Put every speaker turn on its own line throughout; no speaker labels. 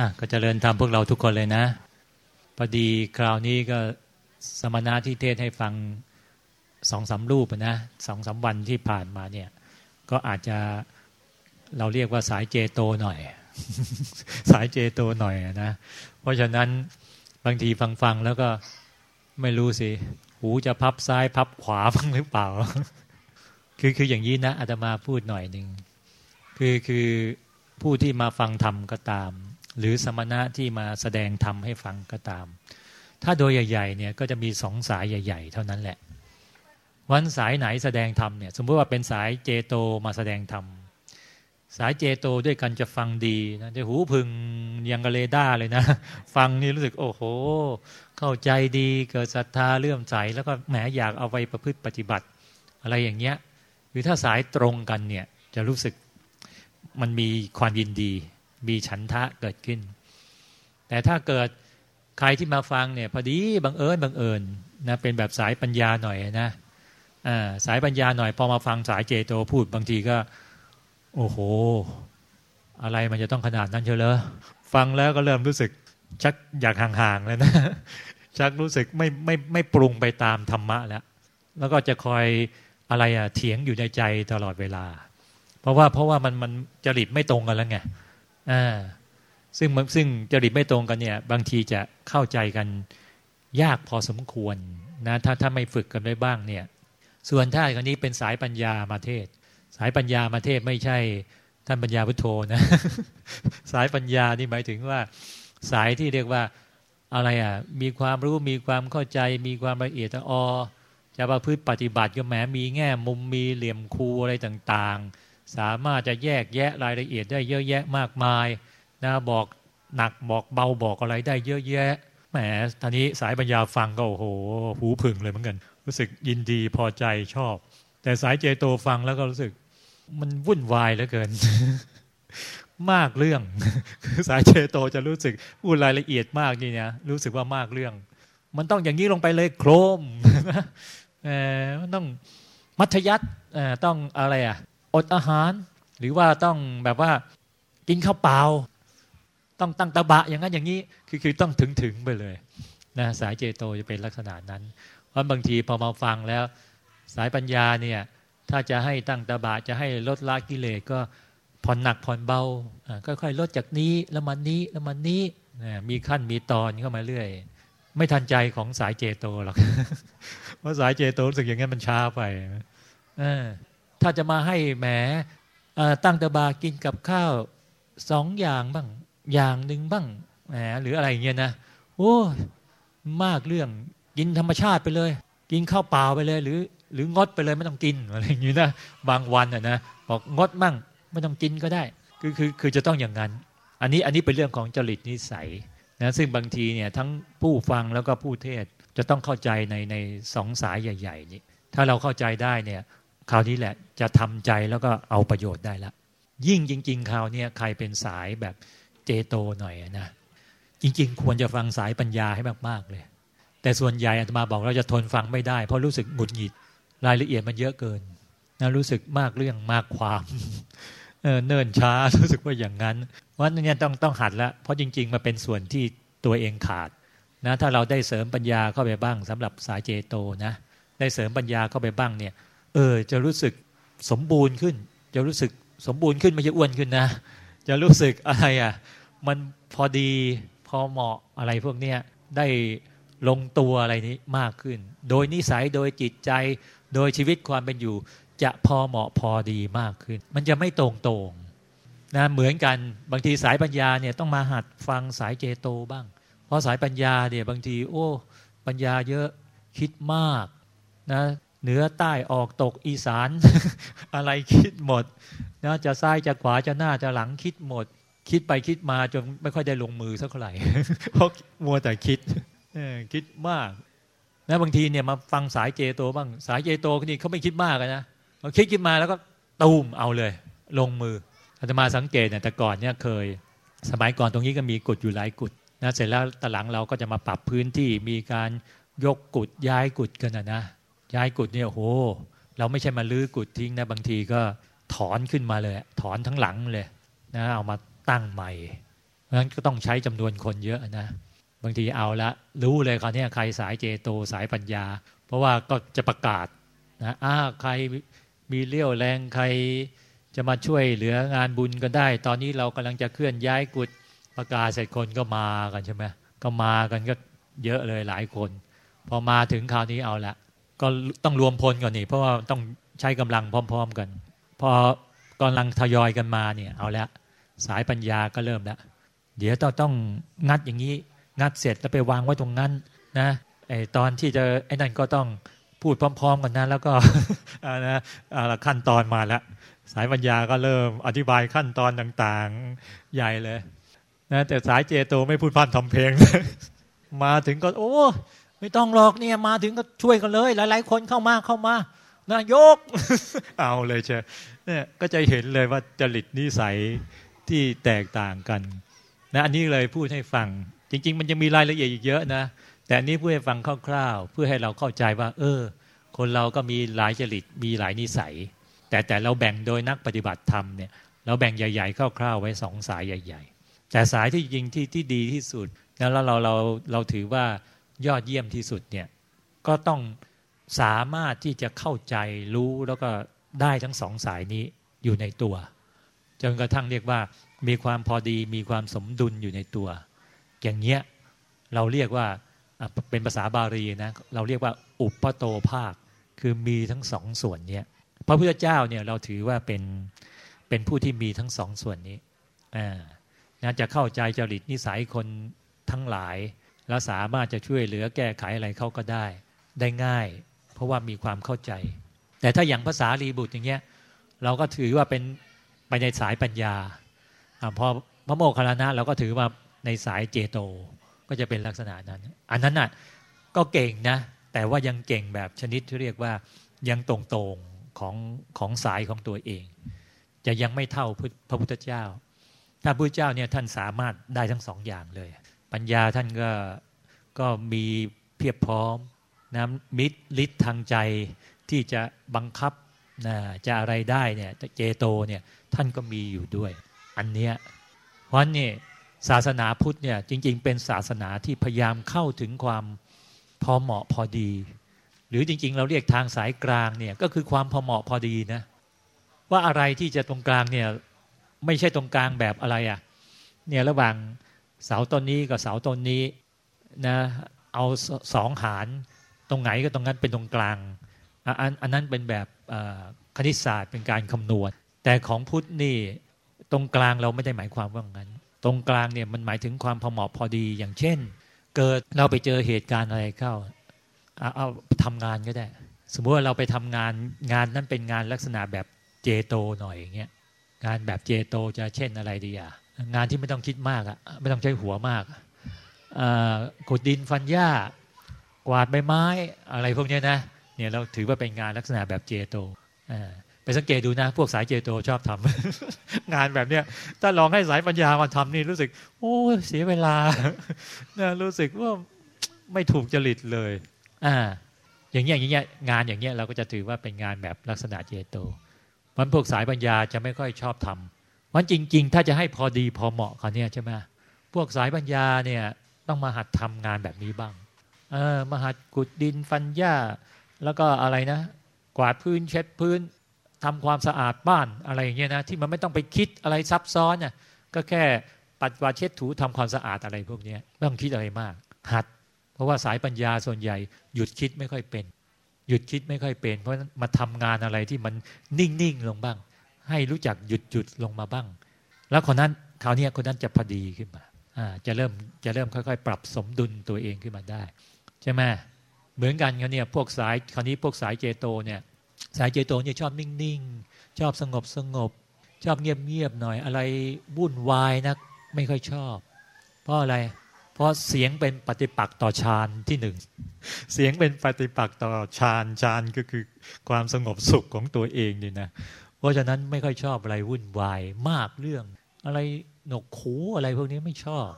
อะก็จเจริญธรรมพวกเราทุกคนเลยนะพอดีคราวนี้ก็สมณะที่เทศให้ฟังสองสารูปนะสองสาวันที่ผ่านมาเนี่ย ก็อาจจะเราเรียกว่าสายเจโตหน่อย สายเจโตหน่อยนะเพราะฉะนั้นบางทีฟังๆแล้วก็ไม่รู้สิ หูจะพับซ้ายพับขวาบ้างหรือเปล่า คือคืออย่างนี้นะอาตมาพูดหน่อยหนึ่งคือคือผู้ที่มาฟังธรรมก็ตาม หรือสมณะที่มาแสดงธรรมให้ฟังก็ตาม ถ้าโดยใหญ่ๆเนี่ยก็จะมีสองสายใหญ่ ๆ เท่านั้นแหละ วันสายไหนแสดงธรรมเนี่ยสมมติว่าเป็นสายเจโตมาแสดงธรรมสายเจโตด้วยกันจะฟังดีนะจะหูพึงยังกะเลด้าเลยนะ ฟังนี่รู้สึกโอ้โห เข้าใจดีเกิดศรัทธาเลื่อมใสแล้วก็แหมอยากเอาไปประพฤติปฏิบัติ อะไรอย่างเงี้ย หรือถ้าสายตรงกันเนี่ยจะรู้สึกมันมีความยินดี มีฉันทะเกิดขึ้น แต่ถ้าเกิดใครที่มาฟังเนี่ยพอดีบังเอิญบังเอิญนะเป็นแบบสายปัญญาหน่อยนะสายปัญญาหน่อยพอมาฟังสายเจโตพูดบางทีก็ โอ้โห อะไรมันจะต้องขนาดนั้นเชียวเหรอฟังแล้วก็เริ่มรู้สึกชักอยากห่างๆเลยนะชักรู้สึกไม่ไม่ไม่ปรุงไปตามธรรมะแล้ว แล้วก็จะคอยอะไรอะเถียงอยู่ในใจตลอดเวลา เพราะว่าเพราะว่ามันมันจริตไม่ตรงกันแล้วไง อ่าซึ่งซึ่งจริตไม่ตรงกันเนี่ย บางทีจะเข้าใจกันยากพอสมควรนะถ้าถ้าไม่ฝึกกันไว้บ้างเนี่ย ส่วนถ้าคนนี้เป็นสายปัญญามาเทศ สายปัญญามาเทศไม่ใช่ท่านปัญญาพุทโธนะ สายปัญญานี่หมายถึงว่าสายที่เรียกว่าอะไรอะมีความรู้มีความเข้าใจ มีความละเอียดอ่อจะประพฤติปฏิบัติก็แหมมีแง่มุมมีเหลี่ยมคูอะไรต่าง ๆ สามารถจะแยกแยะรายละเอียดได้เยอะแยะมากมายนะบอกหนักบอกเบาบอกอะไรได้เยอะแยะแหมท่านี้สายปัญญาฟังก็โอ้โหหูผึ่งเลยเหมือนกัน รู้สึกยินดีพอใจชอบ แต่สายเจโตฟังแล้วก็รู้สึก มันวุ่นวายเหลือเกิน มากเรื่องสายเชโตจะรู้สึกพูดรายละเอียดมากนี่นี่ยรู้สึกว่ามากเรื่อง มันต้องอย่างนี้ลงไปเลยโครมมันต้องมัธยัติต้องอะไรอะ อดอาหาร หรือว่าต้องแบบว่ากินข้าวเปล่า ต้องตั้งตะบะอย่างนั้นอย่างนี้คือคือต้องถึงถึงไปเลยนะสายเจโตจะเป็นลักษณะนั้น เพราะบางทีพอมาฟังแล้ว สายปัญญาเนี่ยถ้าจะให้ตั้งตาบะจะให้ลดละกิเลสก็ผ่อนหนักผ่อนเบาค่อยๆลดจากนี้แล้วมันนี้แล้วมันนี้มีขั้นมีตอนเข้ามาเรื่อย ไม่ทันใจของสายเจโตหรอกเพราะสายเจโตรู้สึกอย่างนี้นมันช้าไป ถ้าจะมาให้แหมตั้งตาบากินกับข้าวสองอย่างบ้าง อย่างหนึ่งบ้างแหมหรืออะไรเงี้ยนะโอ้มากเรื่องกินธรรมชาติไปเลย กินข้าวเปล่าไปเลย หรือ หรืองดไปเลยไม่ต้องกินอะไรอย่างนี้นะบางวันอะนะบอกงดมั่งไม่ต้องกินก็ได้คือคือคือจะต้องอย่างนั้น อันนี้อันนี้เป็นเรื่องของจริตนิสัยนะซึ่งบางทีเนี่ยทั้งผู้ฟังแล้วก็ผู้เทศจะต้องเข้าใจในในสองสายใหญ่ ๆ นี้ ถ้าเราเข้าใจได้เนี่ย คราวนี้แหละจะทำใจแล้วก็เอาประโยชน์ได้ละยิ่งจริง ๆ คราวนี้ใครเป็นสายแบบเจโตหน่อยนะจริง ๆ ควรจะฟังสายปัญญาให้มาก ๆ เลย แต่ส่วนใหญ่อาตมาบอกเราจะทนฟังไม่ได้ เพราะรู้สึกหงุดหงิดรายละเอียดมันเยอะเกินนะรู้สึกมากเรื่องมากความเเนิ่นช้ารู้สึกว่าอย่างนั้นวันนี้ต้องต้องหัดล้วเพราะจริง ๆมาเป็นส่วนที่ตัวเองขาดนะถ้าเราได้เสริมปัญญาเข้าไปบ้างสำหรับสายเจโตนะได้เสริมปัญญาเข้าไปบ้างเนี่ย ออ จะรู้สึกสมบูรณ์ขึ้น จะรู้สึกสมบูรณ์ขึ้นไม่ใช่อ้วนขึ้นนะ จะรู้สึกอะไรอะ มันพอดีพอเหมาะอะไรพวกเนี้ยได้ลงตัวอะไรนี้มากขึ้น โดยนิสัยโดยจิตใจ โดยชีวิตความเป็นอยู่ จะพอเหมาะพอดีมากขึ้น มันจะไม่ตรงตรงนะเหมือนกันบางทีสายปัญญาเนี่ยต้องมาหัดฟังสายเจโตบ้าง เพราะสายปัญญาเนี่ยบางที โอ้ ปัญญาเยอะคิดมากนะ เหนือใต้ออกตกอีสาน อะไรคิดหมดนะจะซ้ายจะขวาจะหน้าจะหลังคิดหมด คิดไปคิดมาจนไม่ค่อยได้ลงมือสักเท่าไหร่เพราะมัวแต่คิดคิดมากนะบางทีเนี่ยมาฟังสายเจโตบ้างสายเจโตนี่เขาไม่คิดมากนะเขาคิดคิดมาแล้วก็ตูมเอาเลย ลงมืออาตมาสังเกตเนี่ยแต่ก่อนเนี่ยเคย สมัยก่อนตรงนี้ก็มีกุดอยู่หลายกุดนะเสร็จแล้วตหลังเราก็จะมาปรับพื้นที่มีการยกกุดย้ายกุดกันนะนะ ย้ายกุดเนี่ยโห เราไม่ใช่มาลื้อกุดทิ้งนะบางทีก็ถอนขึ้นมาเลย ถอนทั้งหลังเลยนะเอามาตั้งใหม่ เพราะฉะนั้นก็ต้องใช้จำนวนคนเยอะนะ บางทีเอาละรู้เลยคราวนี้ใครสายเจโตสายปัญญา เพราะว่าก็จะประกาศนะอ้าใครมีเลี้ยวแรงใครจะมาช่วยเหลืองานบุญก็ได้ ตอนนี้เรากำลังจะเคลื่อนย้ายกุฏประกาศเสร็จคนก็มากันใช่ไหมก็มากันก็เยอะเลยหลายคน พอมาถึงคราวนี้เอาละ ก็ต้องรวมพลก่อนนี่เพราะว่าต้องใช้กำลังพร้อม ๆ กัน พอกำลังทยอยกันมาเนี่ยเอาละสายปัญญาก็เริ่มแล้วเดี๋ยวต้องต้องงัดอย่างนี้ งัดเสร็จแล้วไปวางไว้ตรงนั้นนะไอตอนที่จะไอ้นั่นก็ต้องพูดพร้อม ๆ กันนะแล้วก็นะขั้นตอนมาแล้วสายปัญญาก็เริ่มอธิบายขั้นตอนต่างๆใหญ่เลยนะแต่สายเจโตไม่พูดพันทำเพลง มาถึงก็โอ้ ไม่ต้องหรอกเนี่ยมาถึงก็ช่วยกันเลย หลาย ๆ คนเข้ามาเข้ามานายก เอาเลยเชเนี่ยก็จะเห็นเลยว่าจริตนิสัยที่แตกต่างกันนะอันนี้เลยพูดให้ฟัง จริง ๆ มันยังมีรายละเอียดอีกเยอะนะ แต่อันนี้เพูดให้ฟังคร่าวๆ เพื่อให้เราเข้าใจว่า เออ คนเราก็มีหลายจริตมีหลายนิสัย แต่แต่เราแบ่งโดยนักปฏิบัติธรรมเนี่ยเราแบ่งใหญ่ๆคร่าวๆไว้สองสายใหญ่ ๆ แต่สายที่จริงที่ที่ดีที่สุดแล้วเราเราเราถือว่า ยอดเยี่ยมที่สุดเนี่ยก็ต้องสามารถที่จะเข้าใจรู้แล้วก็ได้ทั้งสองสายนี้อยู่ในตัว จนกระทั่งเรียกว่า มีความพอดีมีความสมดุลอยู่ในตัว อย่างเงี้ยเราเรียกว่าเป็นภาษาบาลีนะเราเรียกว่า อุปโตภาค คือมีทั้งสองส่วนเนี้ยพระพุทธเจ้าเนี่ยเราถือว่าเป็นเป็นผู้ที่มีทั้งสองส่วนนี้อ่าน่าจะเข้าใจจริตนิสัยคนทั้งหลาย แล้วสามารถจะช่วยเหลือแก้ไขอะไรเขาก็ได้ ได้ง่าย เพราะว่ามีความเข้าใจ แต่ถ้าอย่างภาษารีบุตรอย่างเงี้ยเราก็ถือว่าเป็นไปในสายปัญญาอพอพระโมคคัลลานะเราก็ถือว่าในสายเจโตก็จะเป็นลักษณะนั้น อันนั้นน่ะก็เก่งนะ แต่ว่ายังเก่งแบบชนิดที่เรียกว่ายังตรงๆของของสายของตัวเอง จะยังไม่เท่าพระพุทธเจ้า ถ้าพระพุทธเจ้าเนี่ยท่านสามารถได้ทั้งสองอย่างเลย ปัญญาท่านก็ก็มีเพียบพร้อมนะมิตรฤทธิ์ทางใจที่จะบังคับนะจะอะไรได้เนี่ยเจโตเนี่ยท่านก็มีอยู่ด้วย อันเนี้ยเพราะนี่ศาสนาพุทธเนี่ยจริง ๆ เป็นศาสนาที่พยายามเข้าถึงความพอเหมาะพอดี หรือจริง ๆ เราเรียกทางสายกลางเนี่ยก็คือความพอเหมาะพอดีนะว่าอะไรที่จะตรงกลางเนี่ยไม่ใช่ตรงกลางแบบอะไรอะ่ะเนี่ยระหว่าง เสาต้นนี้กับเสาต้นนี้นะเอาสองหารตรงไหนก็ตรงนั้นเป็นตรงกลางอันอันนั้นเป็นแบบคณิตศาสตร์เป็นการคำนวณ แต่ของพุทธนี่ตรงกลางเราไม่ได้หมายความว่างั้น ตรงกลางเนี่ยมันหมายถึงความพอเหมาะพอดีอย่างเช่น เกิดเราไปเจอเหตุการณ์อะไรเข้าเอาเอาทำงานก็ได้ สมมติว่าเราไปทำงานงานนั้นเป็นงานลักษณะแบบเจโตหน่อยอย่างเงี้ยงานแบบเจโตจะเช่นอะไรดีอะ งานที่ไม่ต้องคิดมากอะไม่ต้องใช้หัวมากขุดดินฟันหญ้ากวาดใบไม้อะไรพวกนี้นะเนี่ยเราถือว่าเป็นงานลักษณะแบบเจโตไปสังเกตดูนะ พวกสายเจโตชอบทำงานแบบเนี้ยถ้าลองให้สายปัญญามาทำนี่รู้สึก โอ้เสียเวลานะรู้สึกว่าไม่ถูกจริตเลยอ่าอย่างเงี้ยอย่างเงี้ยงานอย่างเงี้ยเราก็จะถือว่าเป็นงานแบบลักษณะเจโตมันพวกสายปัญญาจะไม่ค่อยชอบทำ มันจริง ๆ ถ้าจะให้พอดีพอเหมาะเขาเนี่ยใช่ไหมพวกสายปัญญาเนี่ยต้องมาหัดทำงานแบบนี้บ้าง เออมาหัดกุดดินฟันหญ้า แล้วก็อะไรนะ กวาดพื้นเช็ดพื้นทำความสะอาดบ้านอะไรอย่างเงี้ยนะที่มันไม่ต้องไปคิดอะไรซับซ้อนน่ะก็แค่ปัดกวาดเช็ดถูทำความสะอาดอะไรพวกนี้ไม่ต้องคิดอะไรมาก หัด เพราะว่าสายปัญญาส่วนใหญ่ หยุดคิดไม่ค่อยเป็น หยุดคิดไม่ค่อยเป็น เพราะมาทำงานอะไรที่มันนิ่งๆลงบ้าง ให้รู้จักหยุดหยุดลงมาบ้าง แล้วคนนั้นคราวนี้คนนั้นจะพอดีขึ้นมาอ่าจะเริ่มจะเริ่มค่อยๆ ปรับสมดุลตัวเองขึ้นมาได้ใช่ไหมเหมือนกันเขาเนี่ยพวกสายคราวนี้พวกสายเจโตเนี่ยสายเจโตเนี่ยชอบนิ่งๆ ชอบสงบสงบ ชอบเงียบๆหน่อยอะไรวุ่นวายนะไม่ค่อยชอบ เพราะอะไร เพราะเสียงเป็นปฏิปักษ์ต่อฌานที่หนึ่งเสียงเป็นปฏิปักษ์ต่อฌานฌานก็คือความสงบสุขของตัวเองนี่นะ เพราะฉะนั้นไม่ค่อยชอบอะไรวุ่นวายมากเรื่อง อะไรหนกขูอะไรพวกนี้ไม่ชอบ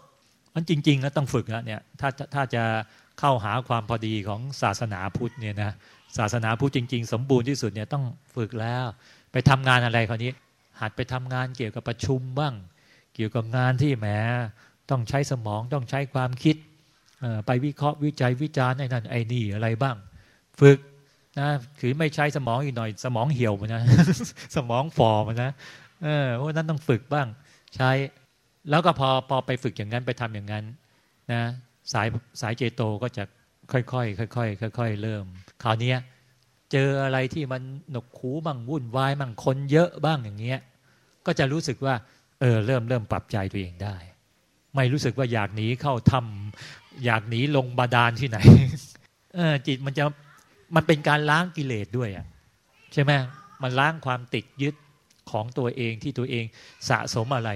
มันจริงๆแล้วต้องฝึกนะเนี่ยถ้าถ้าจะเข้าหาความพอดีของศาสนาพุทธเนี่ยนะศาสนาพุทธจริง ๆ สมบูรณ์ที่สุดเนี่ยต้องฝึกแล้ว ไปทำงานอะไรคราวนี้ หัดไปทำงานเกี่ยวกับประชุมบ้าง เกี่ยวกับงานที่แหมต้องใช้สมองต้องใช้ความคิดไปวิเคราะห์วิจัยวิจารณ์ไอ้นั่นไอ้นี่อะไรบ้าง ฝึก นะคือไม่ใช้สมองอีกหน่อย สมองเหี่ยวมันนะ สมองฟอมันนะเออเพราะนั้นต้องฝึกบ้าง ใช้ แล้วก็พอพอไปฝึกอย่างนั้นไปทำอย่างนั้น นะ สายสายเจโตก็จะค่อยๆค่อยๆค่อยๆเริ่มคราวนี้เจออะไรที่มันหนกขูบ้างวุ่นวายบ้างคนเยอะบ้างอย่างเงี้ย ก็จะรู้สึกว่า เออ เริ่มเริ่มปรับใจตัวเองได้ ไม่รู้สึกว่าอยากหนีเข้าทำอยากหนีลงบาดาลที่ไหน เออจิตมันจะ มันเป็นการล้างกิเลสด้วยอะใช่ไหมมันล้างความติดยึดของตัวเองที่ตัวเองสะสมอะไร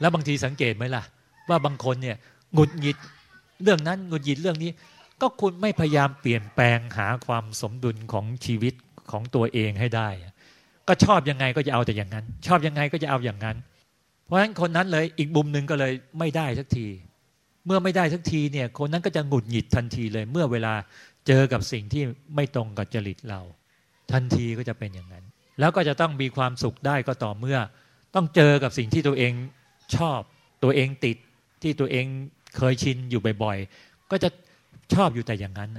แล้วบางทีสังเกตไหมล่ะ ว่าบางคนเนี่ยหงุดหงิดเรื่องนั้นหงุดหงิดเรื่องนี้ ก็คุณไม่พยายามเปลี่ยนแปลงหาความสมดุลของชีวิตของตัวเองให้ได้ ก็ชอบยังไงก็จะเอาแต่อย่างนั้น ชอบยังไงก็จะเอาอย่างนั้น เพราะฉะนั้นคนนั้นเลยอีกมุมหนึ่งก็เลยไม่ได้สักที เมื่อไม่ได้สักทีเนี่ยคนนั้นก็จะหงุดหงิดทันทีเลย เมื่อเวลา เจอกับสิ่งที่ไม่ตรงกับจริตเรา ทันทีก็จะเป็นอย่างนั้น แล้วก็จะต้องมีความสุขได้ก็ต่อเมื่อ ต้องเจอกับสิ่งที่ตัวเองชอบ ตัวเองติดที่ตัวเองเคยชินอยู่บ่อยๆ ก็จะชอบอยู่แต่อย่างนั้น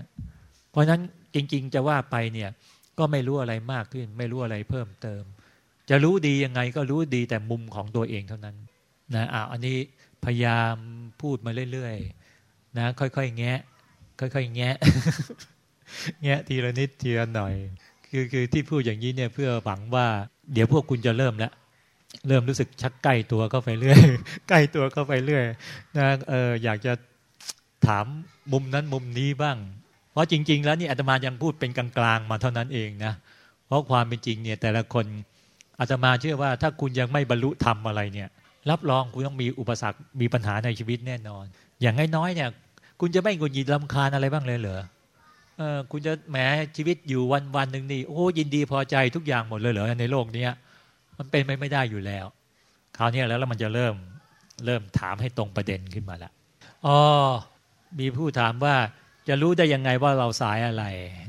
เพราะฉะนั้นจริง ๆ จะว่าไปเนี่ยก็ไม่รู้อะไรมากขึ้น ไม่รู้อะไรเพิ่มเติม จะรู้ดียังไงก็รู้ดีแต่มุมของตัวเองเท่านั้นนะอะอันนี้พยายามพูดมาเรื่อยๆนะค่อยๆ แงะ ค่อยๆแงะแงะทีละนิดทีละหน่อย คือคือที่พูดอย่างนี้เนี่ยเพื่อหวังว่า เดี๋ยวพวกคุณจะเริ่มแล้วเริ่มรู้สึกชักใกล้ตัวเข้าไปเรื่อยใกล้ตัวเข้าไปเรื่อยนะเอออยากจะถามมุมนั้นมุมนี้บ้าง เพราะจริง ๆ แล้วนี่อาตมายังพูดเป็นกลางๆมาเท่านั้นเองนะเพราะความเป็นจริงเนี่ยแต่ละคนอาตมาเชื่อว่าถ้าคุณยังไม่บรรลุธรรมอะไรเนี่ย รับรองคุณต้องมีอุปสรรคมีปัญหาในชีวิตแน่นอน อย่างน้อยๆเนี่ย คุณจะไม่กุญยินลำคาญอะไรบ้างเลยเหรอเออคุณจะแหมชีวิตอยู่วันวันหนึ่งนี่โอ้ยินดีพอใจทุกอย่างหมดเลยเหรอในโลกเนี้ยมันเป็นไปไม่ได้อยู่แล้ว คราวนี้แล้วแล้วมันจะเริ่มเริ่มถามให้ตรงประเด็นขึ้นมาละอ๋อมีผู้ถามว่าจะรู้ได้ยังไงว่าเราสายอะไร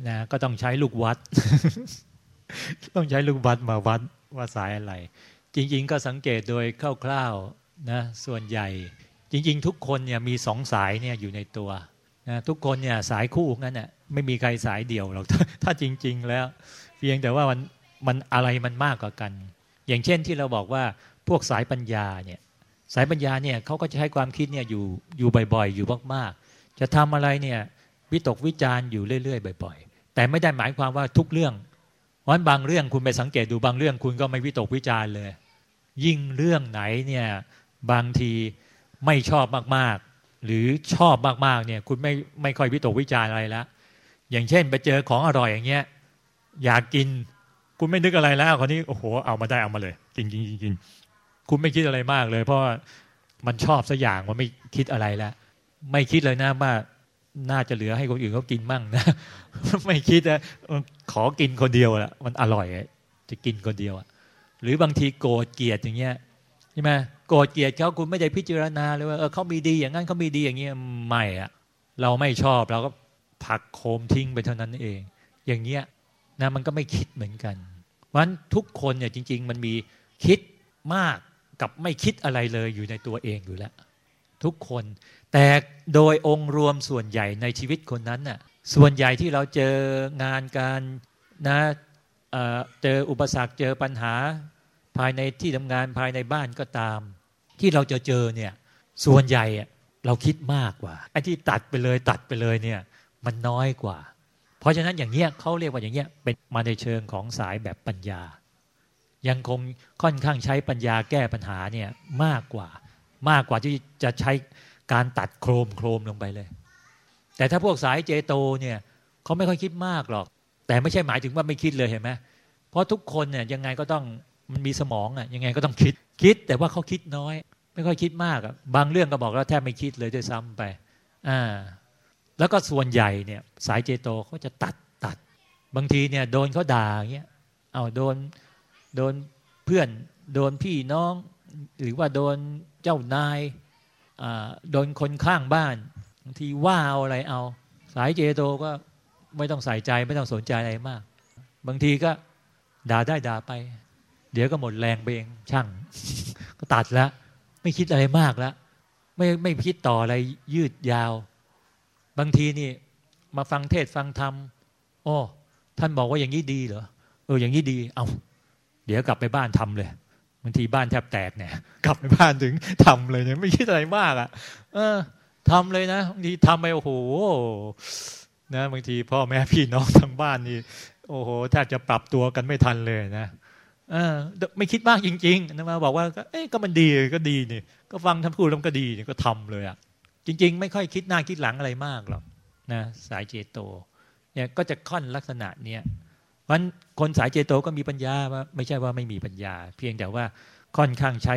นะก็ต้องใช้ลูกวัด ต้องใช้ลูกวัดมาวัดว่าสายอะไร จริง ๆ ก็สังเกตโดยคร่าวๆนะส่วนใหญ่ จริง ๆ ทุกคนเนี่ยมีสองสายเนี่ยอยู่ในตัวนะทุกคนเนี่ยสายคู่งั้นน่ยไม่มีใครสายเดี่ยวหรอกถ้าจริง ๆ แล้ว เพียงแต่ว่ามันมันอะไรมันมากกว่ากัน อย่างเช่นที่เราบอกว่าพวกสายปัญญาเนี่ยสายปัญญาเนี่ยเขาก็จะให้ความคิดเนี่ยอยู่อยู่บ่อย ๆ อยู่มากๆ จะทำอะไรเนี่ยวิตกวิจารณ์อยู่เรื่อยๆบ่อย ๆ แต่ไม่ได้หมายความว่าทุกเรื่องเพราะบางเรื่องคุณไปสังเกตดูบางเรื่องคุณก็ไม่วิตกวิจารณ์เลย ยิ่งเรื่องไหนเนี่ยบางที ไม่ชอบมากๆ หรือชอบมากๆเนี่ย คุณไม่ไม่ค่อยวิตกวิจารอะไรแล้วอย่างเช่น ไปเจอของอร่อยอย่างเงี้ย อยากกิน คุณไม่นึกอะไรแล้วคนนี้โอ้โหเอามาได้เอามาเลยกินกินกินกินคุณไม่คิดอะไรมากเลย เพราะมันชอบสักอย่างมันไม่คิดอะไรแล้วไม่คิดเลยนะว่าน่าจะเหลือให้คนอื่นเขากินมั่งนะไม่คิดนะขอกินคนเดียวละมันอร่อยจะกินคนเดียวหรือบางทีโกรธเกลียดอย่างเงี้ย ใช่ไหมโกรธเกลียดเขาคุณไม่ได้พิจารณาเลยว่าเออเขามีดีอย่างนั้นเขามีดีอย่างนี้ไม่อะเราไม่ชอบเราก็ผลักโคมทิ้งไปเท่านั้นเอง อย่างเงี้ยนะมันก็ไม่คิดเหมือนกันวันทุกคนเนี่ยจริง ๆ มันมีคิดมากกับไม่คิดอะไรเลยอยู่ในตัวเองอยู่แล้วทุกคน แต่โดยองค์รวมส่วนใหญ่ในชีวิตคนนั้นน่ะส่วนใหญ่ที่เราเจองานการนะเจออุปสรรคเจอปัญหา ภายในที่ทำงานภายในบ้านก็ตาม ที่เราจะเจอเนี่ยส่วนใหญ่เราคิดมากกว่าไอ้ที่ตัดไปเลยตัดไปเลยเนี่ยมันน้อยกว่า เพราะฉะนั้นอย่างเงี้ยเขาเรียกว่าอย่างเงี้ยเป็นมาในเชิงของสายแบบปัญญา ยังคงค่อนข้างใช้ปัญญาแก้ปัญหาเนี่ยมากกว่า มากกว่าที่จะใช้การตัดโครมโครมลงไปเลย แต่ถ้าพวกสายเจโตเนี่ยเขาไม่ค่อยคิดมากหรอก แต่ไม่ใช่หมายถึงว่าไม่คิดเลยเห็นไหมเพราะทุกคนเนี่ยยังไงก็ต้อง มันมีสมองอะยังไงก็ต้องคิดคิดแต่ว่าเขาคิดน้อย ไม่ค่อยคิดมากอะบางเรื่องก็บอกแล้วแทบไม่คิดเลยด้วยซ้ำไปอ่าแล้วก็ส่วนใหญ่เนี่ย สายเจโตเขาจะตัดตัด บางทีเนี่ยโดนเขาด่าอย่างเงี้ยเอาโดนโดนเพื่อนโดนพี่น้อง หรือว่าโดนเจ้านายโดนคนข้างบ้านบางทีว่าเอาอะไรเอา สายเจโตก็ไม่ต้องใส่ใจไม่ต้องสนใจอะไรมาก บางทีก็ด่าได้ด่าไป เดี๋ยวก็หมดแรงไปเองช่าง ก็ตัดแล้ว ไม่คิดอะไรมากแล้วไม่ไม่คิดต่ออะไรยืดยาว บางทีนี่ มาฟังเทศฟังธรรมโอ้ท่านบอกว่าอย่างนี้ดีเหรอเอออย่างนี้ดี เอาเดี๋ยวกลับไปบ้านทำเลยบางทีบ้านแทบแตกเนี่ย กลับไปบ้านถึงทำเลยเนี่ยไม่คิดอะไรมากอะ่ะ เออทำเลยนะบางทีทำไปโอ้โหนะบางทีพ่อแม่พี่น้องทั้งบ้านนี่โอ้โหแทบจะปรับตัวกันไม่ทันเลยนะ เออไม่คิดมากจริงๆนะมาบอกว่าเอ๊ะก็มันดีก็ดีนี่ก็ฟังท่านพูดแล้วก็ดีนี่ก็ทำเลยอะ่ะจริง ๆ ไม่ค่อยคิดหน้าคิดหลังอะไรมากหรอกนะสายเจโตเนี่ยก็จะค่อนลักษณะเนี้ยเพราะคนสายเจโตก็มีปัญญาว่าไม่ใช่ว่าไม่มีปัญญา เพียงแต่ว่าค่อนข้างใช้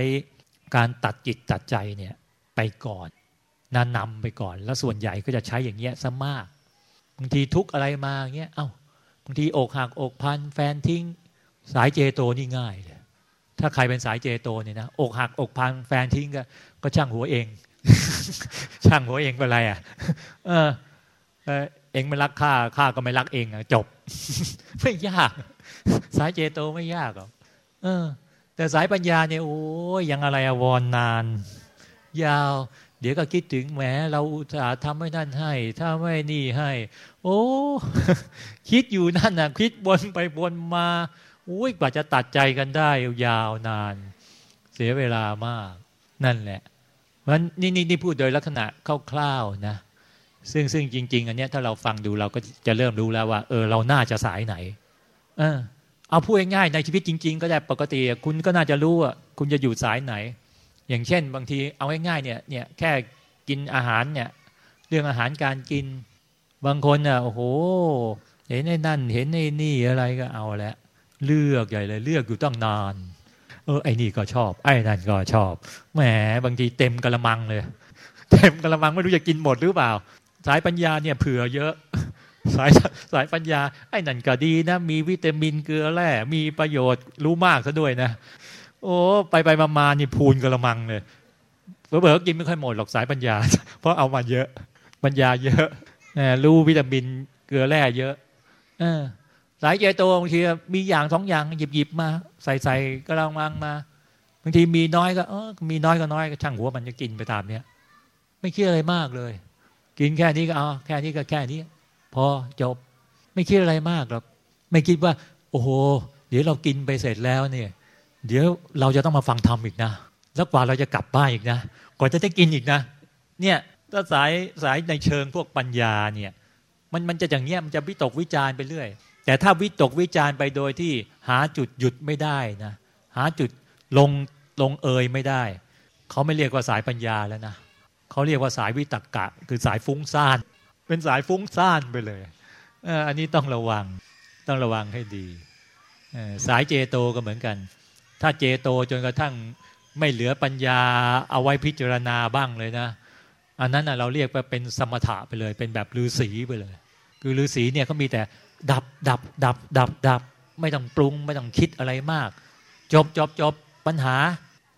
การตัดจิตตัดใจเนี่ยไปก่อนนานำไปก่อน แล้วส่วนใหญ่ก็จะใช้อย่างเงี้ยซะมากบางทีทุกอะไรมาเงี้ยเอา้าบางทีอกหักอกพันแฟนทิ้ง สายเจโตนี่ง่ายเลยถ้าใครเป็นสายเจโตเนี่ยนะอกหักอกพันแฟนทิ้งก็ก็ช่างหัวเอง ช่างหัวเองเป็นไรอะเออเองไม่รักข้าข้าก็ไม่รักเองอะจบ ไม่ยาก สายเจโตไม่ยากหรอกเออ แต่สายปัญญาเนี่ยโอ้ยยังอะไรอวรนาน ยาว เดี๋ยวก็คิดถึงแหมเราอุตส่าห์ทำให้นั่นให้ถ้าไม่นี่ให้ โอ้ คิดอยู่นั่นน่ะคิดวนไปวนมา อุ้ยกว่าจะตัดใจกันได้ยาวนาน เสียเวลามาก นั่นแหละมันนี่นี่นี่พูดโดยลักษณะคร่าวๆนะซึ่งซึ่งจริง ๆ อันเนี้ยถ้าเราฟังดูเราก็จะเริ่มรู้แล้วว่า เออเราน่าจะสายไหน เออเอาพูดง่ายๆในชีวิตจริง ๆ ก็ได้ปกติ คุณก็น่าจะรู้ว่าคุณจะอยู่สายไหน อย่างเช่น บางทีเอาง่ายๆเนี่ยเนี่ยแค่กินอาหารเนี่ย เรื่องอาหารการกิน บางคนอะโอ้โห เห็นในนั่น เห็นในนี่อะไรก็เอาแล้ว เลือกใหญ่เลยเลือกอยู่ตั้งนาน เออไอ้นี่ก็ชอบ ไอ้นั่นก็ชอบแหมบางทีเต็มกระมังเลย เต็มกระมังไม่รู้จะกินหมดหรือเปล่า สายปัญญาเนี่ยเผื่อเยอะสายสายปัญญา ไอ้นั่นก็ดีนะ มีวิตามินเกลือแร่มีประโยชน์รู้มากซะด้วยนะ โอ้ ไปไปมามานี่พูนกระมังเลยเบอร์กินไม่ค่อยหมดหรอกสายปัญญา เพราะเอามาเยอะ ปัญญาเยอะรู้วิตามินเกลือแร่เยอะอ สายเจโตบางทีมีอย่างสองอย่างหยิบหยิบมา ใส่ใส่กระมังมาบางทีมีน้อยก็เออมีน้อยก็น้อยก็ช่างหัวมันจะกินไปตามเนี้ยไม่คิดอะไรมากเลย กินแค่นี้ก็เอาแค่นี้ก็แค่นี้ พอจบไม่คิดอะไรมากหรอกไม่คิดว่า โอ้โห เดี๋ยวเรากินไปเสร็จแล้วเนี่ย เดี๋ยวเราจะต้องมาฟังธรรมอีกนะแล้วกว่าเราจะกลับบ้านอีกนะกว่าจะได้กินอีกนะ เนี่ยถ้าสายสายในเชิงพวกปัญญาเนี่ย มันมันจะอย่างเงี้ยมันจะวิตกวิจารไปเรื่อย แต่ถ้าวิตกวิจารไปโดยที่หาจุดหยุดไม่ได้นะหาจุดลงลงเอยไม่ได้ เขาไม่เรียกว่าสายปัญญาแล้วนะเขาเรียกว่าสายวิตกกะ คือสายฟุ้งซ่าน เป็นสายฟุ้งซ่านไปเลยอันนี้ต้องระวังต้องระวังให้ดีสายเจโตก็เหมือนกัน ถ้าเจโตจนกระทั่งไม่เหลือปัญญาเอาไว้พิจารณาบ้างเลยนะ อันนั้นเราเรียกว่าเป็นสมถะไปเลย เป็นแบบฤาษีไปเลย คือฤาษีเนี่ยเขามีแต่ ดับดับ ดับ ดับ ดับ ไม่ต้องปรุง ไม่ต้องคิดอะไรมาก จบจบจบปัญหา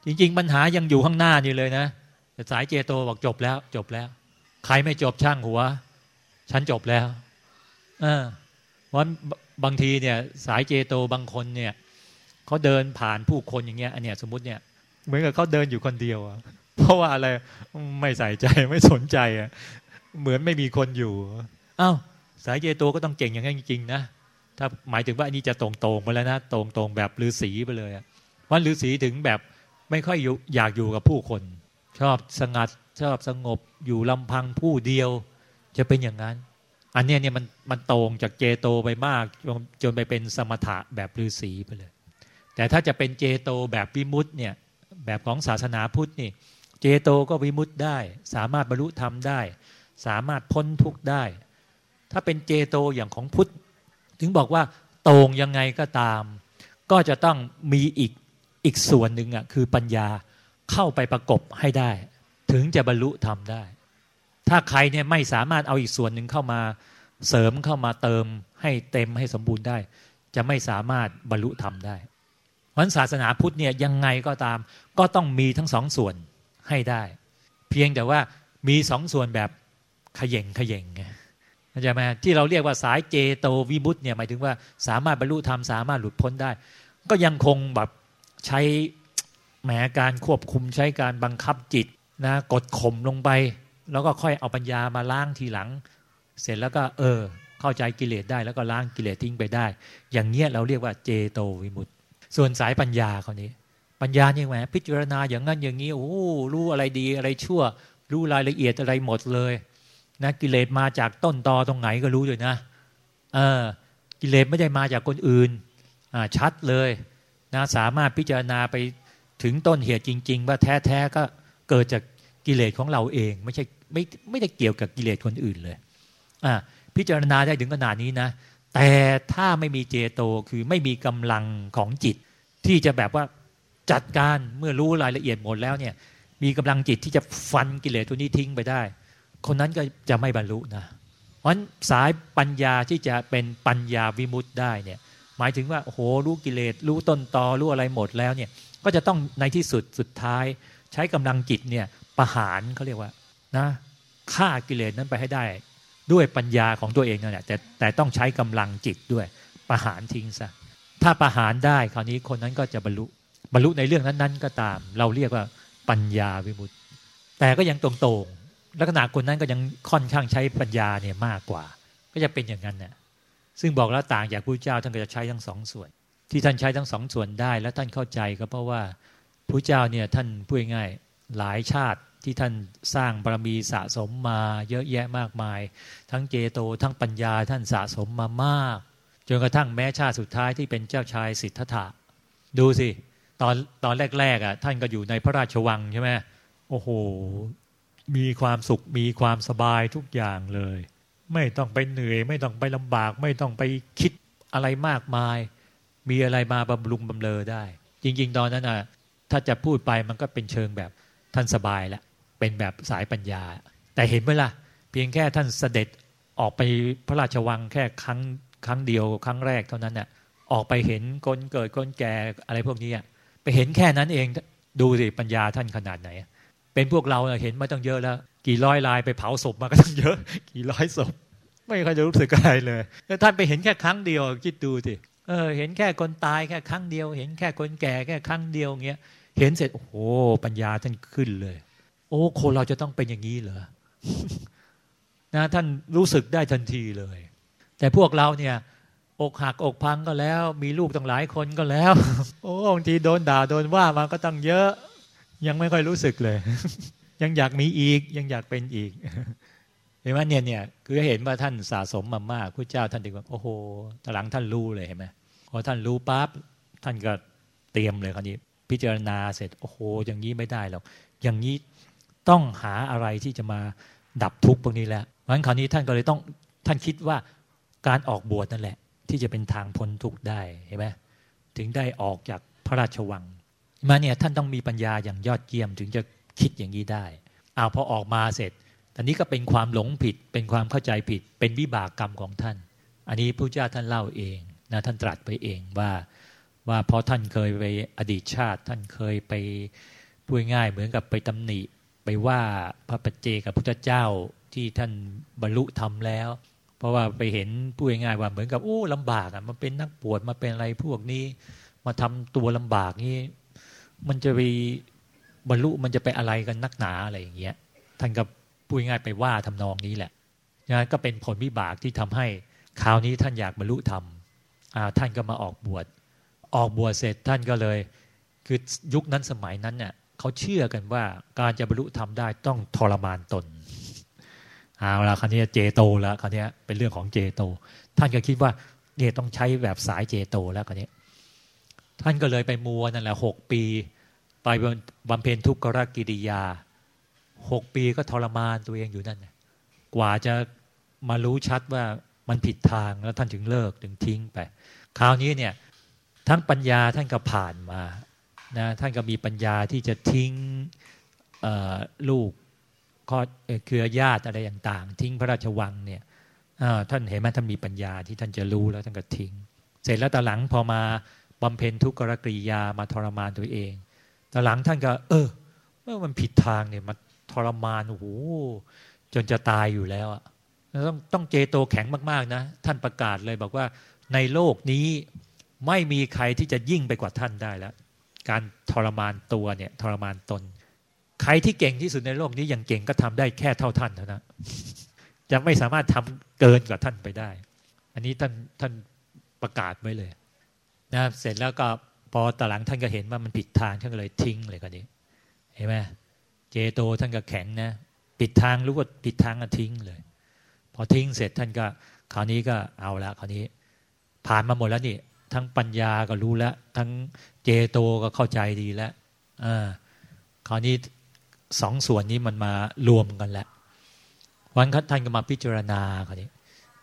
จริง ๆ ปัญหายังอยู่ข้างหน้านี่เลยนะแต่สายเจโตบอกจบแล้ว จบแล้ว ใครไม่จบช่างหัว ฉันจบแล้วเออเพราะบางทีเนี่ย สายเจโตบางคนเนี่ยเขาเดินผ่านผู้คนอย่างเงี้ยอันเนี้ยสมมติเนี่ยเหมือนกับเขาเดินอยู่คนเดียวเพราะว่าอะไรไม่ใส่ใจไม่สนใจอะเหมือนไม่มีคนอยู่อ้าว สายเยโตก็ต้องเก่งอย่างนั้นจริงๆนะถ้าหมายถึงว่าอันนี้จะตรงๆไปแล้วนะตรงๆแบบฤาษีไปเลยว่าฤาษีถึงแบบไม่ค่อยอยากอยู่กับผู้คน ชอบสงัดชอบสงบอยู่ลำพังผู้เดียว จะเป็นอย่างนั้น อันนี้เนี่ยมันมันตรงจากเจโตไปมากจนไปเป็นสมถะแบบฤาษีไปเลย แต่ถ้าจะเป็นเจโตแบบวิมุตต์เนี่ยแบบของศาสนาพุทธนี่เจโตก็วิมุตต์ได้ สามารถบรรลุธรรมได้ สามารถพ้นทุกข์ได้ ถ้าเป็นเจโตอย่างของพุทธ ถึงบอกว่าตรงยังไงก็ตาม ก็จะต้องมีอีกอีกส่วนหนึ่งอะคือปัญญาเข้าไปประกบให้ได้ ถึงจะบรรลุธรรมได้ ถ้าใครเนี่ยไม่สามารถเอาอีกส่วนหนึ่งเข้ามาเสริมเข้ามาเติมให้เต็มให้สมบูรณ์ได้ จะไม่สามารถบรรลุธรรมได้ราะศาสนาพุทธเนี่ยยังไงก็ตาม ก็ต้องมีทั้งสองส่วนให้ได้ เพียงแต่ว่ามีสองส่วนแบบขย่งขย่งไง เข้าใจไหมที่เราเรียกว่าสายเจโตวิบุตเนี่ยหมายถึงว่าสามารถบรรลุธรรมสามารถหลุดพ้นได้ ก็ยังคงแบบใช้แหมการควบคุมใช้การบังคับจิตนะกดข่มลงไป แล้วก็ค่อยเอาปัญญามาล้างทีหลัง เสร็จแล้วก็เออ เข้าใจกิเลสได้แล้วก็ล้างกิเลสทิ้งไปได้ อย่างเงี้ยเราเรียกว่าเจโตวิมุตต์ส่วนสายปัญญาเขานี้ปัญญาเนี่ยแหมพิจารณาอย่างนั้นอย่างนี้โอ้รู้อะไรดีอะไรชั่ว รู้รายละเอียดอะไรหมดเลย นะกิเลสมาจากต้นตอตรงไหนก็รู้เลยนะเออกิเลสไม่ได้มาจากคนอื่นอ่าชัดเลยนะสามารถพิจารณาไปถึงต้นเหตุจริง ๆ ว่าแท้ๆก็เกิดจากกิเลสของเราเอง ไม่ใช่ไม่ไม่ได้เกี่ยวกับกิเลสคนอื่นเลยอ่าพิจารณาได้ถึงขนาดนี้นะ แต่ถ้าไม่มีเจโตคือไม่มีกำลังของจิต ที่จะแบบว่าจัดการเมื่อรู้รายละเอียดหมดแล้วเนี่ยมีกำลังจิตที่จะฟันกิเลสตัวนี้ทิ้งไปได้ คนนั้นก็จะไม่บรรลุนะเพราะสายปัญญาที่จะเป็นปัญญาวิมุตต์ได้เนี่ยหมายถึงว่าโอ้โหรู้กิเลสรู้ต้นตอรู้อะไรหมดแล้วเนี่ยก็จะต้องในที่สุดสุดท้าย ใช้กำลังจิตเนี่ยประหารเขาเรียกว่านะฆ่ากิเลสนั้นไปให้ได้ ด้วยปัญญาของตัวเองนั่นแหละแต่แต่ต้องใช้กำลังจิตด้วยประหารทิ้งซะถ้าประหารได้คราวนี้คนนั้นก็จะบรรลุบรรลุในเรื่องนั้น ๆ ก็ตาม เราเรียกว่าปัญญาวิมุตติแต่ก็ยังตรงๆ ลักษณะคนนั้นก็ยังค่อนข้างใช้ปัญญาเนี่ยมากกว่า ก็จะเป็นอย่างนั้นเนี่ยซึ่งบอกแล้วต่างจากพระเจ้าท่านก็จะใช้ทั้งสองส่วน ที่ท่านใช้ทั้งสองส่วนได้ และท่านเข้าใจก็เพราะว่าพระเจ้าเนี่ยท่านพูดง่ายหลายชาติที่ท่านสร้างบารมีสะสมมาเยอะแยะมากมาย ทั้งเจโตทั้งปัญญาท่านสะสมมามาก จนกระทั่งแม้ชาติสุดท้ายที่เป็นเจ้าชายสิทธัตถะดูสิตอนตอนแรกๆอะท่านก็อยู่ในพระราชวังใช่ไหมโอ้โห มีความสุขมีความสบายทุกอย่างเลย ไม่ต้องไปเหนื่อย ไม่ต้องไปลำบาก ไม่ต้องไปคิดอะไรมากมาย มีอะไรมาบำรุงบำเรอได้ จริง ๆ ตอนนั้นอะถ้าจะพูดไปมันก็เป็นเชิงแบบท่านสบายแล้วเป็นแบบสายปัญญา แต่เห็นไหมล่ะ เพียงแค่ท่านเสด็จออกไปพระราชวังแค่ครั้งครั้งเดียวครั้งแรกเท่านั้นน่ะออกไปเห็นคนเกิดคนแก่อะไรพวกนี้ไปเห็นแค่นั้นเองดูสิปัญญาท่านขนาดไหน เป็นพวกเราเห็นมาตั้งเยอะแล้ว กี่ร้อยลายไปเผาศพมาก็ตั้งเยอะ กี่ร้อยศพ ไม่เคยจะรู้สึกอะไรเลยท่านไปเห็นแค่ครั้งเดียวคิดดูสิเออเห็นแค่คนตายแค่ครั้งเดียว เห็นแค่คนแก่แค่ครั้งเดียวเงี้ยเห็นเสร็จโอ้โหปัญญาท่านขึ้นเลย โอ้คนเราจะต้องเป็นอย่างนี้เหรอนะท่านรู้สึกได้ทันทีเลย แต่พวกเราเนี่ย อกหักอกพังก็แล้ว มีลูกตั้งหลายคนก็แล้ว โอ้บางทีโดนด่าโดนว่ามาก็ตั้งเยอะ ยังไม่ค่อยรู้สึกเลย ยังอยากมีอีก ยังอยากเป็นอีก เห็นไหมเนี่ยเนี่ยคือเห็นว่าท่านสะสมมามากพระเจ้าท่านถึงว่าโอ้โหตหลังท่านรู้เลยเห็นไหมพอท่านรู้ปั๊บท่านก็เตรียมเลยคราวนี้ พิจารณาเสร็จโอ้โห อย่างนี้ไม่ได้หรอกอย่างนี้ต้องหาอะไรที่จะมาดับทุกข์พวกนี้แล้วเพราะฉะนั้นคราวนี้ท่านก็เลยต้องท่านคิดว่าการออกบวชนั่นแหละ ที่จะเป็นทางพ้นทุกข์ได้เห็นไหมถึงได้ออกจากพระราชวัง มาเนี่ยท่านต้องมีปัญญาอย่างยอดเยี่ยมถึงจะคิดอย่างนี้ได้เอาพอออกมาเสร็จตอนนี้ก็เป็นความหลงผิด เป็นความเข้าใจผิด เป็นวิบากกรรมของท่าน อันนี้พระเจ้าท่านเล่าเองนะท่านตรัสไปเองว่าว่าเพราะท่านเคยไปอดีตชาติ ท่านเคยไปพูดง่ายเหมือนกับไปตำหนิ ไปว่าพระปัจเจกับพุทธเจ้าที่ท่านบรรลุธรรมแล้ว เพราะว่าไปเห็นพูดง่ายว่าเหมือนกับโอ้ลำบากอะมันเป็นนักปวดมาเป็นอะไรพวกนี้ มาทำตัวลำบากนี้ มันจะไปบรรลุมันจะไปอะไรกันนักหนาอะไรอย่างเงี้ยท่านก็พูดง่ายไปว่าทำนองนี้แหละนะก็เป็นผลวิบากที่ทำให้คราวนี้ท่านอยากบรรลุธรรมท่านก็มาออกบวชออกบวชเสร็จท่านก็เลย คือยุคนั้นสมัยนั้นเนี่ยเขาเชื่อกันว่าการจะบรรลุธรรมได้ต้องทรมานตนเอาละคราวนี้เจโตแล้วคราวนี้เป็นเรื่องของเจโต ท่านก็คิดว่าเนี่ยต้องใช้แบบสายเจโตแล้วคราวนี้ ท่านก็เลยไปมัวนั่นแหละหกปี ไปบำเพ็ญทุกขกิริยาหกปีก็ทรมานตัวเองอยู่นั่นกว่าจะมารู้ชัดว่ามันผิดทางแล้วท่านถึงเลิกถึงทิ้งไป คราวนี้เนี่ยทั้งปัญญาท่านก็ผ่านมานะท่านก็มีปัญญาที่จะทิ้งลูกคอเครือญาติอะไรต่างๆ ทิ้งพระราชวังเนี่ยท่านเห็นไหมท่านมีปัญญาที่ท่านจะรู้แล้วท่านก็ทิ้ง เสร็จแล้วตอหลังพอมา บำเพ็ญทุกขกริยามาทรมานตัวเอง แตอหลังท่านก็ เออเมื่อมันผิดทางเนี่ยมาทรมานโอ้โหจนจะตายอยู่แล้วอะต้องต้องเจโตแข็งมาก ๆ นะ ท่านประกาศเลยบอกว่าในโลกนี้ไม่มีใครที่จะยิ่งไปกว่าท่านได้แล้ว การทรมานตัวเนี่ยทรมานตน ใครที่เก่งที่สุดในโลกนี้ยังเก่งก็ทำได้แค่เท่าท่านเท่านั้นจะไม่สามารถทำเกินกว่าท่านไปได้ อันนี้ท่านท่านประกาศไว้เลย นะเสร็จแล้วก็พอตหลังท่านก็เห็นว่ามันผิดทางท่านก็เลยทิ้งเลยก็นี้เห็นไหมเจโตท่านก็แข็งนะปิดทางรู้ว่าปิดทางก็ทิ้งเลย พอทิ้งเสร็จท่านก็คราวนี้ก็เอาละคราวนี้ ผ่านมาหมดแล้วนี่ทั้งปัญญาก็รู้แล้ว ทั้งเจโตก็เข้าใจดีแล้วอ่าคราวนี้สองส่วนนี้มันมารวมกันแล้ววันท่านก็มาพิจารณาคราวนี้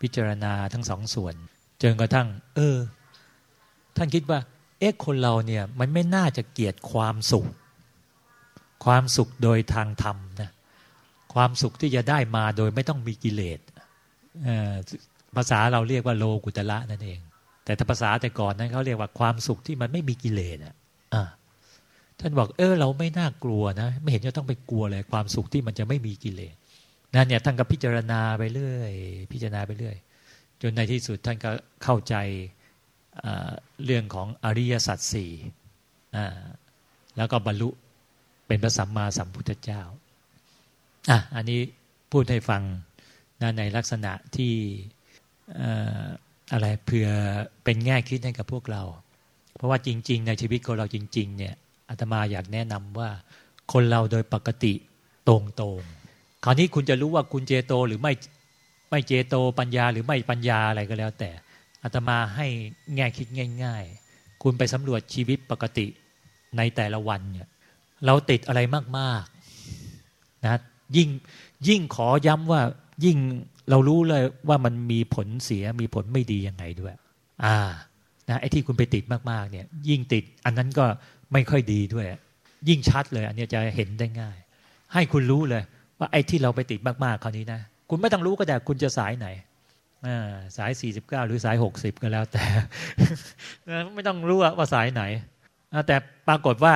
พิจารณาทั้งสองส่วนจนกระทั่ง เออ ท่านคิดว่า เอ๊ะคนเราเนี่ย มันไม่น่าจะเกลียดความสุข ความสุขโดยทางธรรมนะความสุขที่จะได้มาโดยไม่ต้องมีกิเลสภาษาเราเรียกว่าโลกุตละนั่นเอง แต่ถ้าภาษาแต่ก่อนนั้นเขาเรียกว่าความสุขที่มันไม่มีกิเลสอะท่านบอกเออเราไม่น่ากลัวนะ ไม่เห็นจะต้องไปกลัวเลยความสุขที่มันจะไม่มีกิเลสนั่นเนี่ยท่านก็พิจารณาไปเรื่อย พิจารณาไปเรื่อย จนในที่สุดท่านก็เข้าใจ เรื่องของอริยสัจสี่แล้วก็บรรลุเป็นพระสัมมาสัมพุทธเจ้าอะอันนี้พูดให้ฟังนะในลักษณะที่อะไรเพื่อเป็นแง่คิดให้กับพวกเรา เพราะว่าจริง ๆ ในชีวิตของเราจริง ๆ เนี่ยอาตมาอยากแนะนำว่า คนเราโดยปกติตรงๆคราวนี้คุณจะรู้ว่าคุณเจโตหรือไม่ไม่เจโตปัญญาหรือไม่ปัญญาอะไรก็แล้วแต่ อาตมาให้แง่คิดง่าย ๆ คุณไปสำรวจชีวิตปกติในแต่ละวันเนี่ยเราติดอะไรมากๆนะยิ่งยิ่งขอย้ำว่ายิ่งเรารู้เลยว่ามันมีผลเสียมีผลไม่ดียังไงด้วย อ่านะไอ้ที่คุณไปติดมากๆเนี่ย ยิ่งติดอันนั้นก็ไม่ค่อยดีด้วย ยิ่งชัดเลย อันนี้จะเห็นได้ง่าย ให้คุณรู้เลย ว่าไอ้ที่เราไปติดมากๆคราวนี้นะ คุณไม่ต้องรู้ก็ได้คุณจะสายไหน สาย 49 หรือสาย 60 ก็แล้วแต่ ไม่ต้องรู้ว่าสายไหน แต่ปรากฏว่า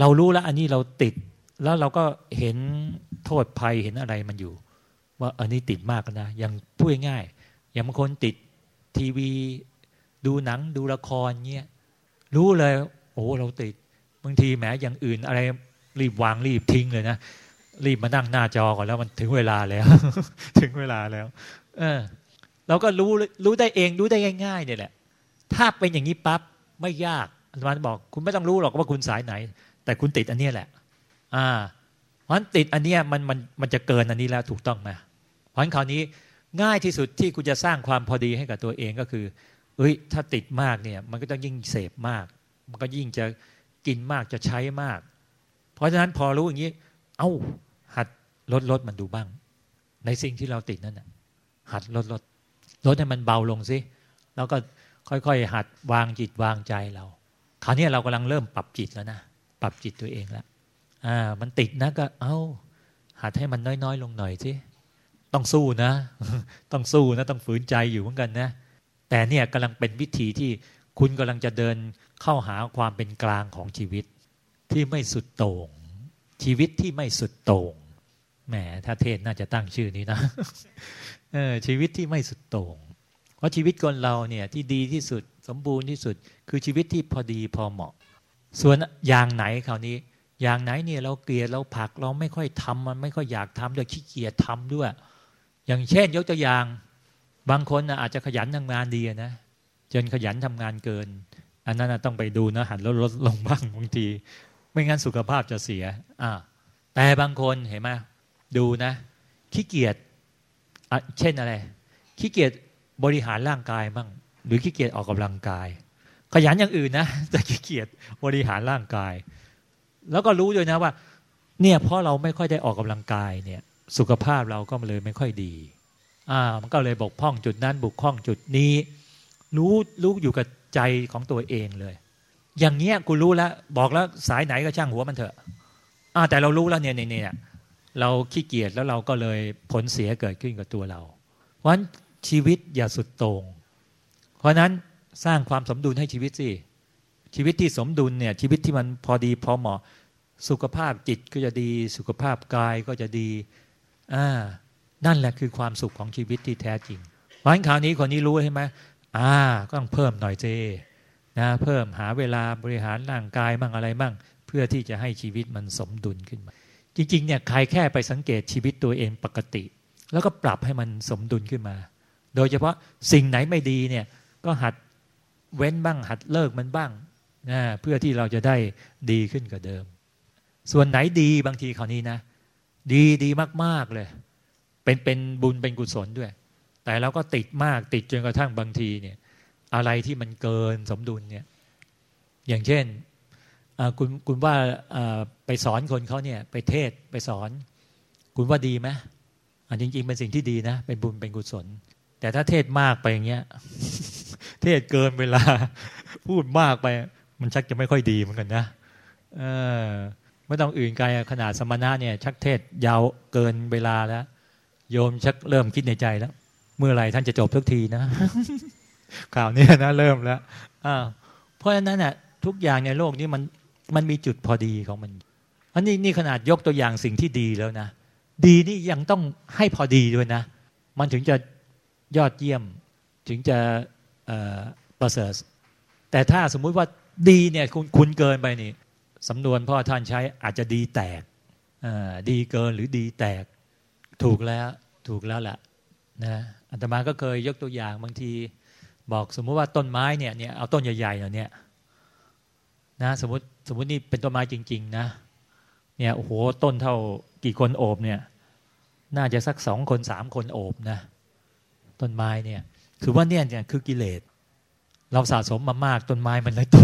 เรารู้แล้ว อันนี้เราติด แล้วเราก็เห็นโทษภัยเห็นอะไรมันอยู่ ว่าอันนี้ติดมากนะยังพูดง่าย อย่างบางคนติดทีวี ดูหนังดูละครเงี้ยรู้เลย โอ้เราติดบางทีแหมอย่างอื่นอะไรรีบวางรีบทิ้งเลยนะรีบมานั่งหน้าจอก่อนแล้วมันถึงเวลาแล้ว ถึงเวลาแล้ว เออ เราก็รู้รู้ได้เองรู้ได้ง่ายๆเนี่ยแหละ ถ้าเป็นอย่างนี้ปั๊บไม่ยากอาจารย์บอก คุณไม่ต้องรู้หรอกว่าคุณสายไหน แต่คุณติดอันนี้แหละ อ่าเพราะฉะนั้นติดอันนี้มันมันมันจะเกินอันนี้แล้วถูกต้องไหมเพราะฉะนั้นคราวนี้ง่ายที่สุดที่คุณจะสร้างความพอดีให้กับตัวเองก็คือ เอ้ย ถ้าติดมากเนี่ย มันก็ต้องยิ่งเสพมาก มันก็ยิ่งจะกินมากจะใช้มาก เพราะฉะนั้นพอรู้อย่างนี้ เอา้าหัดลดลดมันดูบ้าง ในสิ่งที่เราติดนั่นนะหัดลดลด ลดให้มันเบาลงสิแล้วก็ค่อยๆ หัดวางจิตวางใจเรา คราวนี้เรากำลังเริ่มปรับจิตแล้วนะปรับจิตตัวเองแล้วอ่า มันติดนะก็เอา้า หัดให้มันน้อยๆ ลงหน่อยสิต้องสู้นะ ต้องสู้นะ ต้องฝืนใจอยู่เหมือนกันนะ แต่เนี่ยกำลังเป็นวิธีที่คุณกำลังจะเดินเข้าหาความเป็นกลางของชีวิต ที่ไม่สุดโต่งชีวิตที่ไม่สุดโต่ง แหมถ้าเทศน่าจะตั้งชื่อนี้นะเออชีวิตที่ไม่สุดโต่งเพราะชีวิตคนเราเนี่ยที่ดีที่สุดสมบูรณ์ที่สุด คือชีวิตที่พอดีพอเหมาะ ส่วนอย่างไหนคราวนี้ อย่างไหนเนี่ยเราเกลียดเราผักเราไม่ค่อยทำมันไม่ค่อยอยากทำด้วยขี้เกียจทำด้วย อย่างเช่น ยกตัวอย่างบางคนอาจจะขยันทำงานดีนะจนขยันทำงานเกิน อันนั้นต้องไปดูนะหันลดลดลงบ้างบางที ไม่งั้นสุขภาพจะเสียอ่าแต่บางคนเห็นไหม ดูนะขี้เกียจเช่นอะไรขี้เกียจบริหารร่างกายบ้างหรือขี้เกียจออกกำลังกาย ขยันอย่างอื่นนะแต่ขี้เกียจบริหารร่างกาย แล้วก็รู้ด้วยนะว่า เนี่ยเพราะเราไม่ค่อยได้ออกกำลังกายเนี่ย สุขภาพเราก็เลยไม่ค่อยดีอ่ามันก็เลยบกพร่องจุดนั้นบุกพร่องจุดนี้ รู้รู้อยู่กับใจของตัวเองเลย อย่างเงี้ยกูรู้แล้วบอกแล้วสายไหนก็ช่างหัวมันเถอะอ่าแต่เรารู้แล้วเนี่ยเนี่ย เราขี้เกียจแล้วเราก็เลยผลเสียเกิดขึ้นกับตัวเรา เพราะฉะนั้นชีวิตอย่าสุดโต่งเพราะนั้นสร้างความสมดุลให้ชีวิตสิชีวิตที่สมดุลเนี่ยชีวิตที่มันพอดีพอเหมาะ สุขภาพจิตก็จะดี สุขภาพกายก็จะดีอ่านั่นแหละคือความสุขของชีวิตที่แท้จริง เพราะฉะนั้นคราวนี้คนนี้รู้ใช่ไหมอ่าก็ต้องเพิ่มหน่อยเจนะเพิ่มหาเวลาบริหารร่างกายบ้างอะไรบ้างเพื่อที่จะให้ชีวิตมันสมดุลขึ้นมา จริงๆเนี่ยใครแค่ไปสังเกตชีวิตตัวเองปกติ แล้วก็ปรับให้มันสมดุลขึ้นมา โดยเฉพาะสิ่งไหนไม่ดีเนี่ยก็หัดเว้นบ้าง หัดเลิกมันบ้างนะเพื่อที่เราจะได้ดีขึ้นกว่าเดิม ส่วนไหนดีบางทีคราวนี้นะ ดีดีมากๆเลย เป็นเป็นบุญเป็นกุศลด้วย แต่เราก็ติดมากติดจนกระทั่งบางทีเนี่ย อะไรที่มันเกินสมดุลเนี่ย อย่างเช่น คุณคุณว่าไปสอนคนเขาเนี่ยไปเทศไปสอน คุณว่าดีไหมอันจริง ๆ เป็นสิ่งที่ดีนะ เป็นบุญเป็นกุศล แต่ถ้าเทศมากไปอย่างเงี้ย เทศเกินเวลา พูดมากไป มันชักจะไม่ค่อยดีเหมือนกันนะเออไม่ต้องอื่นไกลขนาดสมณะเนี่ย ชักเทศยาวเกินเวลาแล้ว โยมชักเริ่มคิดในใจแล้ว เมื่อไรท่านจะจบทุกทีนะข่าวนี้นะเริ่มแล้วอ่าเพราะฉะนั้นน่ะทุกอย่างในโลกนี้มัน มันมีจุดพอดีของมัน อันนี้นี่ขนาดยกตัวอย่างสิ่งที่ดีแล้วนะ ดีนี่ยังต้องให้พอดีด้วยนะ มันถึงจะยอดเยี่ยม ถึงจะประเสริฐ แต่ถ้าสมมุติว่าดีเนี่ยคุณคุณเกินไปนี่สำนวนพ่อท่านใช้อาจจะดีแตกดีเกินหรือดีแตก ถูกแล้วถูกแล้วแหละนะอัตมาก็เคยยกตัวอย่างบางที บอกสมมุติว่าต้นไม้เนี่ยเนี่ยเอาต้นใหญ่ๆเนี่ย นะสมมติสมมตินี่เป็นต้นไม้จริง ๆ นะ เนี่ยโอ้โหต้นเท่ากี่คนโอบเนี่ย น่าจะสักสองคนสามคนโอบนะ ต้นไม้เนี่ย คือว่าเนี่ยเนี่ยคือกิเลสเราสะสมมามากต้นไม้มันเลยโต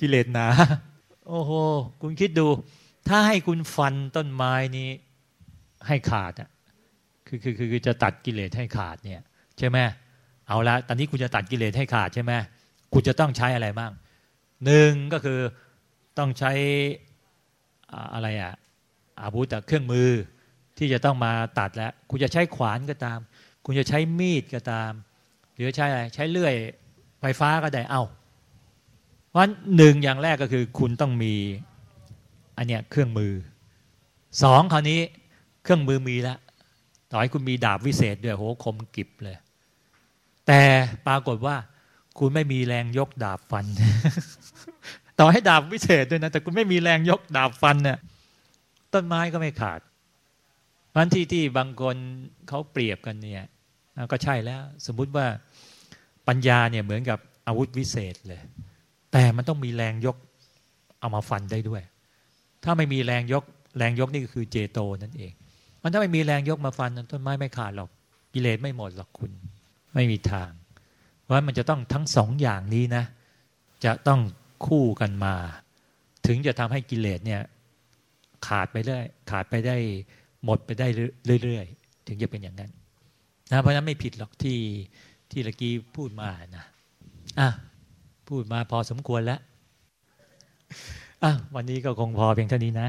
กิเลสหนาโอ้โหคุณคิดดู ถ้าให้คุณฟันต้นไม้นี้ให้ขาดอะคือคือคือจะตัดกิเลสให้ขาดเนี่ย ใช่ไหมเอาละตอนนี้คุณจะตัดกิเลสให้ขาดใช่ไหมคุณจะต้องใช้อะไรบ้าง หนึ่งก็คือต้องใช้อะไรอะอาวุธเครื่องมือที่จะต้องมาตัดแล้ว คุณจะใช้ขวานก็ตาม คุณจะใช้มีดก็ตาม หรือใช้อะไรใช้เลื่อยไฟฟ้าก็ได้เอาเพราะหนึ่งอย่างแรกก็คือคุณต้องมีอันเนี้ยเครื่องมือสองคราวนี้เครื่องมือมีแล้วต่อให้คุณมีดาบวิเศษด้วยโหคมกิบเลย แต่ปรากฏว่า คุณไม่มีแรงยกดาบฟัน ต่อให้ดาบวิเศษด้วยนะ แต่คุณไม่มีแรงยกดาบฟันเนี่ยต้นไม้ก็ไม่ขาดพันที่ที่บางคนเขาเปรียบกันเนี่ยก็ใช่แล้ว สมมุติว่าปัญญาเนี่ยเหมือนกับอาวุธวิเศษเลย แต่มันต้องมีแรงยกเอามาฟันได้ด้วย ถ้าไม่มีแรงยกแรงยกนี่ก็คือเจโตนั่นเอง มันถ้าไม่มีแรงยกมาฟันต้นไม้ไม่ขาดหรอกกิเลสไม่หมดหรอกคุณ ไม่มีทางว่ามันจะต้องทั้งสองอย่างนี้นะ จะต้อง คู่กันมา ถึงจะทำให้กิเลสเนี่ยขาดไปได้ขาดไปได้หมดไปได้เรื่อยๆ ถึงจะเป็นอย่างนั้นนะเพราะนั้นไม่ผิดหรอกที่ที่ตะกี้พูดมานะอะพูดมาพอสมควรแล้วอะวันนี้ก็คงพอเพียงเท่านี้นะ